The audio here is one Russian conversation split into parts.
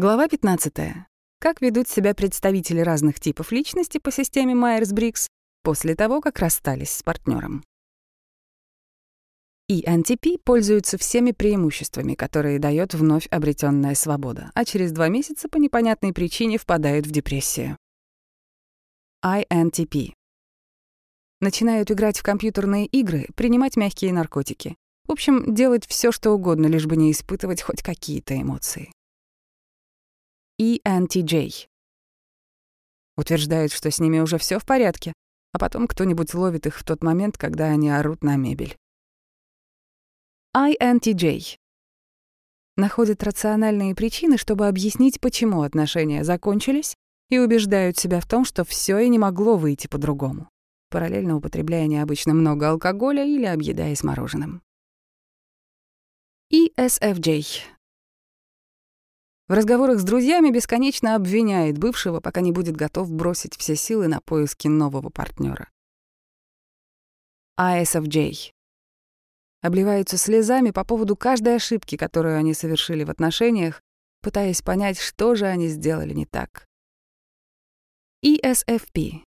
Глава 15. Как ведут себя представители разных типов личности по системе Майерс-Бриггс после того, как расстались с партнером. ENTP пользуются всеми преимуществами, которые дает вновь обретенная свобода, а через два месяца по непонятной причине впадают в депрессию. INTP. Начинают играть в компьютерные игры, принимать мягкие наркотики. В общем, делать все, что угодно, лишь бы не испытывать хоть какие-то эмоции. ENTJ. Утверждают, что с ними уже все в порядке, а потом кто-нибудь ловит их в тот момент, когда они орут на мебель. INTJ. Находят рациональные причины, чтобы объяснить, почему отношения закончились, и убеждают себя в том, что все и не могло выйти по-другому, параллельно употребляя необычно много алкоголя или объедаясь мороженым. ESFJ в разговорах с друзьями бесконечно обвиняет бывшего, пока не будет готов бросить все силы на поиски нового партнера. ISFJ. Обливаются слезами по поводу каждой ошибки, которую они совершили в отношениях, пытаясь понять, что же они сделали не так. ESFP.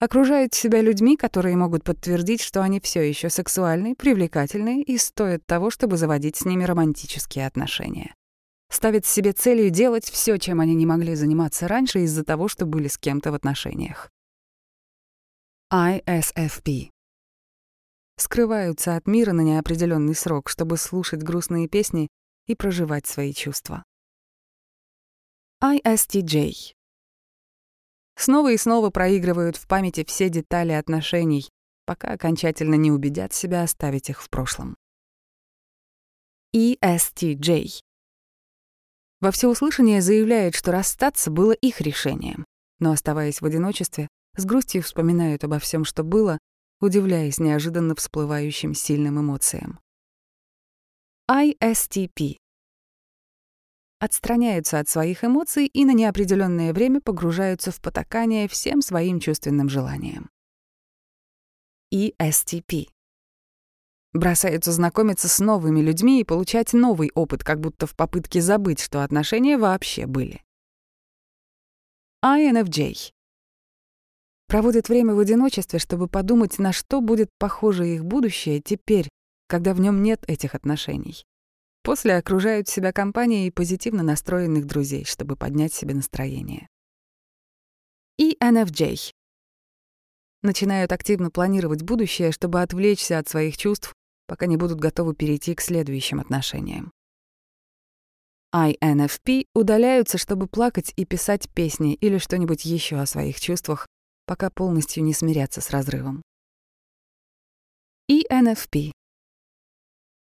Окружают себя людьми, которые могут подтвердить, что они все еще сексуальны, привлекательны и стоят того, чтобы заводить с ними романтические отношения ставят себе целью делать все, чем они не могли заниматься раньше из-за того, что были с кем-то в отношениях. ISFP. Скрываются от мира на неопределенный срок, чтобы слушать грустные песни и проживать свои чувства. ISTJ. Снова и снова проигрывают в памяти все детали отношений, пока окончательно не убедят себя оставить их в прошлом. ESTJ во всеуслышание заявляет, что расстаться было их решением, но, оставаясь в одиночестве, с грустью вспоминают обо всем, что было, удивляясь неожиданно всплывающим сильным эмоциям. ISTP отстраняются от своих эмоций и на неопределенное время погружаются в потакание всем своим чувственным желаниям. ESTP Бросаются знакомиться с новыми людьми и получать новый опыт, как будто в попытке забыть, что отношения вообще были. INFJ. Проводят время в одиночестве, чтобы подумать, на что будет похоже их будущее теперь, когда в нем нет этих отношений. После окружают себя компанией позитивно настроенных друзей, чтобы поднять себе настроение. ENFJ. Начинают активно планировать будущее, чтобы отвлечься от своих чувств пока не будут готовы перейти к следующим отношениям. INFP удаляются, чтобы плакать и писать песни или что-нибудь еще о своих чувствах, пока полностью не смирятся с разрывом. ENFP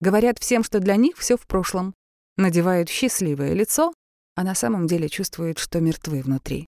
говорят всем, что для них все в прошлом, надевают счастливое лицо, а на самом деле чувствуют, что мертвы внутри.